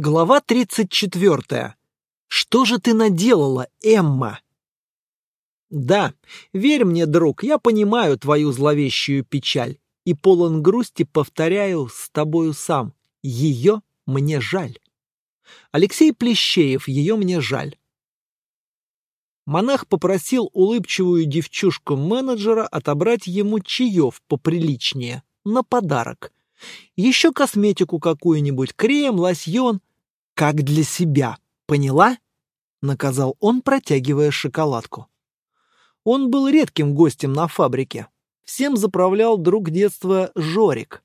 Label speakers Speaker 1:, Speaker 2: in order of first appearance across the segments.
Speaker 1: Глава 34. Что же ты наделала, Эмма? Да, верь мне, друг, я понимаю твою зловещую печаль и полон грусти повторяю с тобою сам. Ее мне жаль. Алексей Плещеев, ее мне жаль. Монах попросил улыбчивую девчушку-менеджера отобрать ему чаев поприличнее, на подарок. Еще косметику какую-нибудь, крем, лосьон, как для себя, поняла? Наказал он, протягивая шоколадку. Он был редким гостем на фабрике. Всем заправлял друг детства Жорик.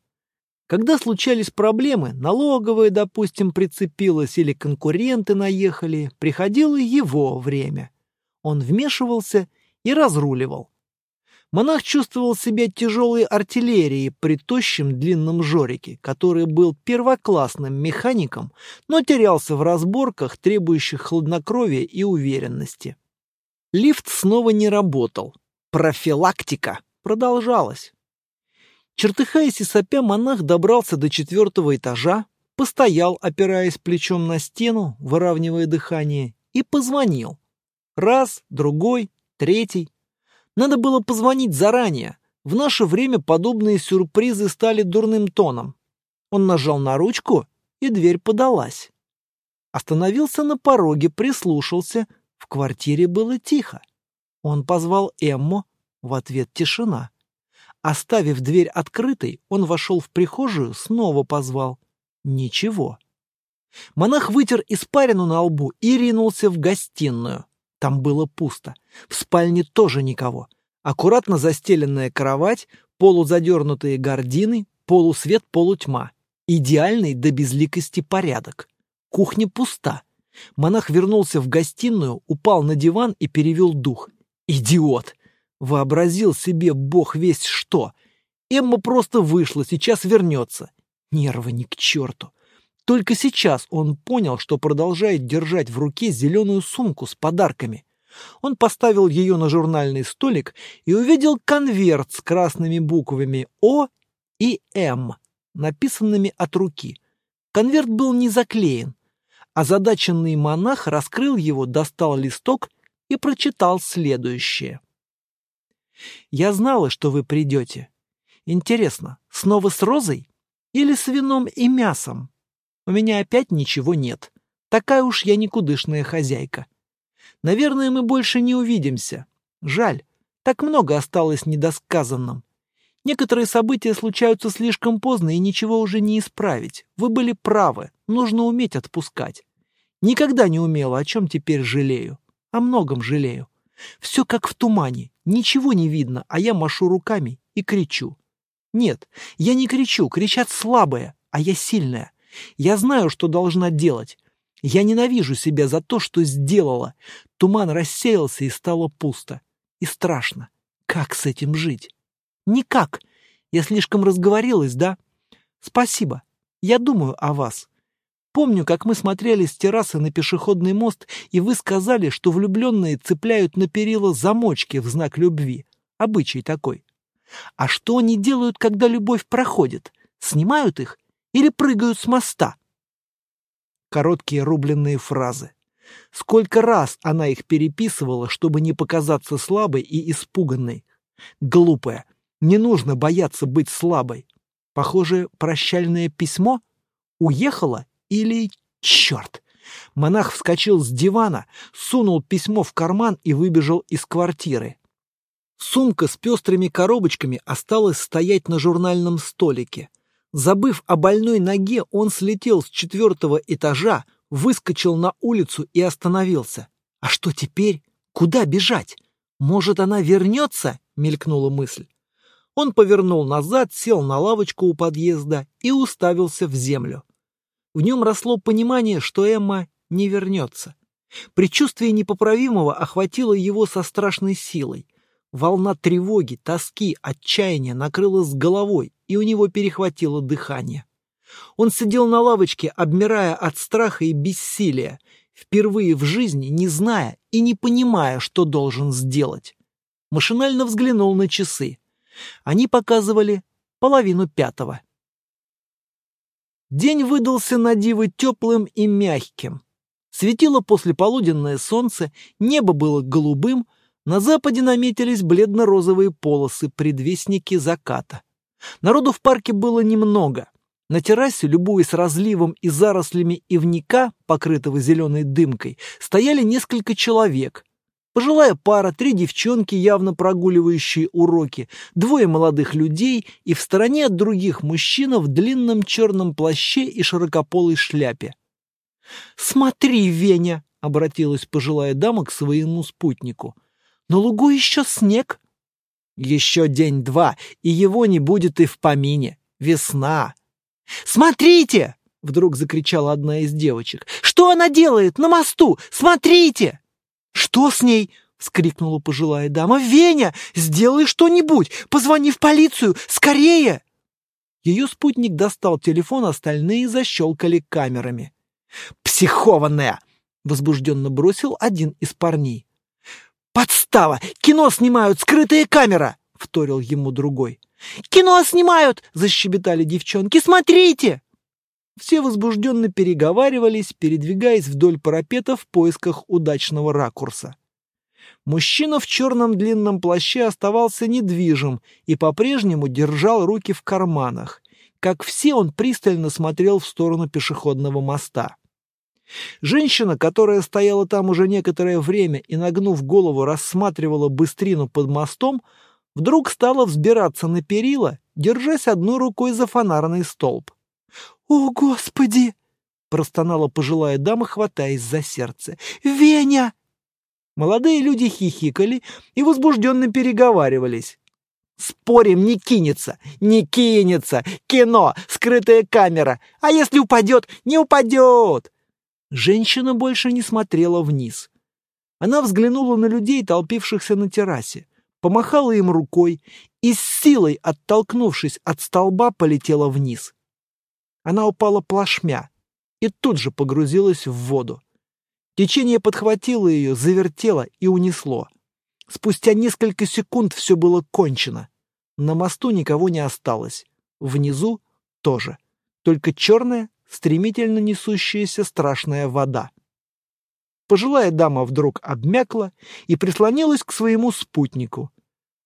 Speaker 1: Когда случались проблемы, налоговая, допустим, прицепилась или конкуренты наехали, приходило его время. Он вмешивался и разруливал. Монах чувствовал себя тяжелой артиллерией при тощем длинном Жорике, который был первоклассным механиком, но терялся в разборках, требующих хладнокровия и уверенности. Лифт снова не работал. Профилактика продолжалась. Чертыхаясь и сопя, монах добрался до четвертого этажа, постоял, опираясь плечом на стену, выравнивая дыхание, и позвонил. Раз, другой, третий. Надо было позвонить заранее. В наше время подобные сюрпризы стали дурным тоном. Он нажал на ручку, и дверь подалась. Остановился на пороге, прислушался. В квартире было тихо. Он позвал Эмму, в ответ тишина. Оставив дверь открытой, он вошел в прихожую, снова позвал. Ничего. Монах вытер испарину на лбу и ринулся в гостиную. Там было пусто. В спальне тоже никого. Аккуратно застеленная кровать, полузадернутые гардины, полусвет, полутьма. Идеальный до безликости порядок. Кухня пуста. Монах вернулся в гостиную, упал на диван и перевел дух. Идиот! Вообразил себе бог весь что. Эмма просто вышла, сейчас вернется. Нервы ни к черту. Только сейчас он понял, что продолжает держать в руке зеленую сумку с подарками. Он поставил ее на журнальный столик и увидел конверт с красными буквами «О» и «М», написанными от руки. Конверт был не заклеен. Озадаченный монах раскрыл его, достал листок и прочитал следующее. «Я знала, что вы придете. Интересно, снова с розой или с вином и мясом?» У меня опять ничего нет. Такая уж я никудышная хозяйка. Наверное, мы больше не увидимся. Жаль, так много осталось недосказанным. Некоторые события случаются слишком поздно, и ничего уже не исправить. Вы были правы, нужно уметь отпускать. Никогда не умела, о чем теперь жалею. О многом жалею. Все как в тумане, ничего не видно, а я машу руками и кричу. Нет, я не кричу, кричат слабые, а я сильная. Я знаю, что должна делать. Я ненавижу себя за то, что сделала. Туман рассеялся и стало пусто. И страшно. Как с этим жить? Никак. Я слишком разговорилась, да? Спасибо. Я думаю о вас. Помню, как мы смотрели с террасы на пешеходный мост, и вы сказали, что влюбленные цепляют на перила замочки в знак любви. Обычай такой. А что они делают, когда любовь проходит? Снимают их или прыгают с моста. Короткие рубленные фразы. Сколько раз она их переписывала, чтобы не показаться слабой и испуганной. Глупая. Не нужно бояться быть слабой. Похоже, прощальное письмо? Уехала или... Черт! Монах вскочил с дивана, сунул письмо в карман и выбежал из квартиры. Сумка с пестрыми коробочками осталась стоять на журнальном столике. Забыв о больной ноге, он слетел с четвертого этажа, выскочил на улицу и остановился. А что теперь? Куда бежать? Может, она вернется? Мелькнула мысль. Он повернул назад, сел на лавочку у подъезда и уставился в землю. В нем росло понимание, что Эмма не вернется. Предчувствие непоправимого охватило его со страшной силой. Волна тревоги, тоски, отчаяния накрыла с головой, и у него перехватило дыхание. Он сидел на лавочке, обмирая от страха и бессилия, впервые в жизни не зная и не понимая, что должен сделать. Машинально взглянул на часы. Они показывали половину пятого. День выдался на диво теплым и мягким. Светило послеполуденное солнце, небо было голубым, на западе наметились бледно-розовые полосы, предвестники заката. Народу в парке было немного. На террасе, любуясь разливом и зарослями ивника, покрытого зеленой дымкой, стояли несколько человек. Пожилая пара, три девчонки, явно прогуливающие уроки, двое молодых людей и в стороне от других мужчина в длинном черном плаще и широкополой шляпе. «Смотри, Веня!» — обратилась пожилая дама к своему спутнику. «На лугу еще снег!» «Еще день-два, и его не будет и в помине. Весна!» «Смотрите!» — вдруг закричала одна из девочек. «Что она делает на мосту? Смотрите!» «Что с ней?» — вскрикнула пожилая дама. «Веня, сделай что-нибудь! Позвони в полицию! Скорее!» Ее спутник достал телефон, остальные защелкали камерами. «Психованная!» — возбужденно бросил один из парней. «Подстава! Кино снимают! Скрытая камера!» — вторил ему другой. «Кино снимают!» — защебетали девчонки. «Смотрите!» Все возбужденно переговаривались, передвигаясь вдоль парапета в поисках удачного ракурса. Мужчина в черном длинном плаще оставался недвижим и по-прежнему держал руки в карманах. Как все, он пристально смотрел в сторону пешеходного моста. Женщина, которая стояла там уже некоторое время и, нагнув голову, рассматривала быстрину под мостом, вдруг стала взбираться на перила, держась одной рукой за фонарный столб. «О, Господи!» — простонала пожилая дама, хватаясь за сердце. «Веня!» Молодые люди хихикали и возбужденно переговаривались. «Спорим, не кинется! Не кинется! Кино! Скрытая камера! А если упадет, не упадет!» Женщина больше не смотрела вниз. Она взглянула на людей, толпившихся на террасе, помахала им рукой и с силой, оттолкнувшись от столба, полетела вниз. Она упала плашмя и тут же погрузилась в воду. Течение подхватило ее, завертело и унесло. Спустя несколько секунд все было кончено. На мосту никого не осталось. Внизу тоже. Только черная, стремительно несущаяся страшная вода. Пожилая дама вдруг обмякла и прислонилась к своему спутнику.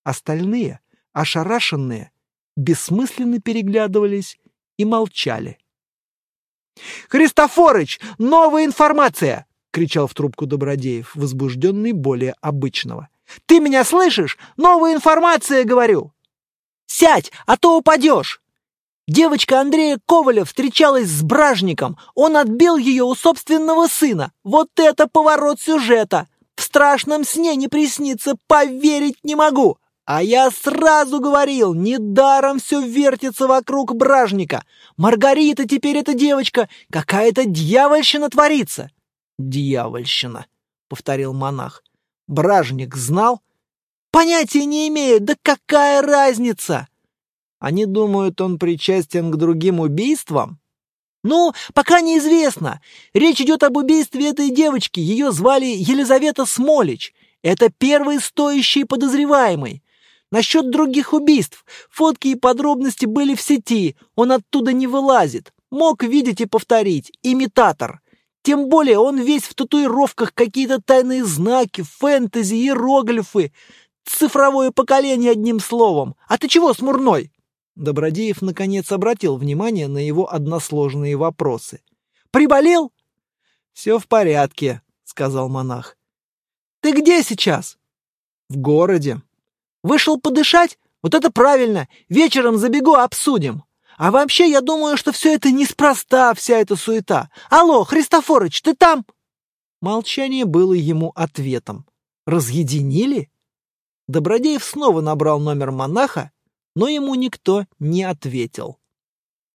Speaker 1: Остальные, ошарашенные, бессмысленно переглядывались и молчали. «Христофорыч, новая информация!» — кричал в трубку Добродеев, возбужденный более обычного. «Ты меня слышишь? Новая информация, говорю!» «Сядь, а то упадешь!» Девочка Андрея Коваля встречалась с бражником. Он отбил ее у собственного сына. Вот это поворот сюжета! В страшном сне не приснится, поверить не могу. А я сразу говорил, недаром все вертится вокруг бражника. Маргарита теперь эта девочка, какая-то дьявольщина творится. Дьявольщина, повторил монах. Бражник знал? Понятия не имею, да какая разница? Они думают, он причастен к другим убийствам? Ну, пока неизвестно. Речь идет об убийстве этой девочки. Ее звали Елизавета Смолич. Это первый стоящий подозреваемый. Насчет других убийств. Фотки и подробности были в сети. Он оттуда не вылазит. Мог видеть и повторить. Имитатор. Тем более он весь в татуировках, какие-то тайные знаки, фэнтези, иероглифы. Цифровое поколение, одним словом. А ты чего, смурной? Добродеев, наконец, обратил внимание на его односложные вопросы. «Приболел?» «Все в порядке», — сказал монах. «Ты где сейчас?» «В городе». «Вышел подышать? Вот это правильно! Вечером забегу, обсудим. А вообще, я думаю, что все это неспроста, вся эта суета. Алло, Христофорыч, ты там?» Молчание было ему ответом. «Разъединили?» Добродеев снова набрал номер монаха но ему никто не ответил.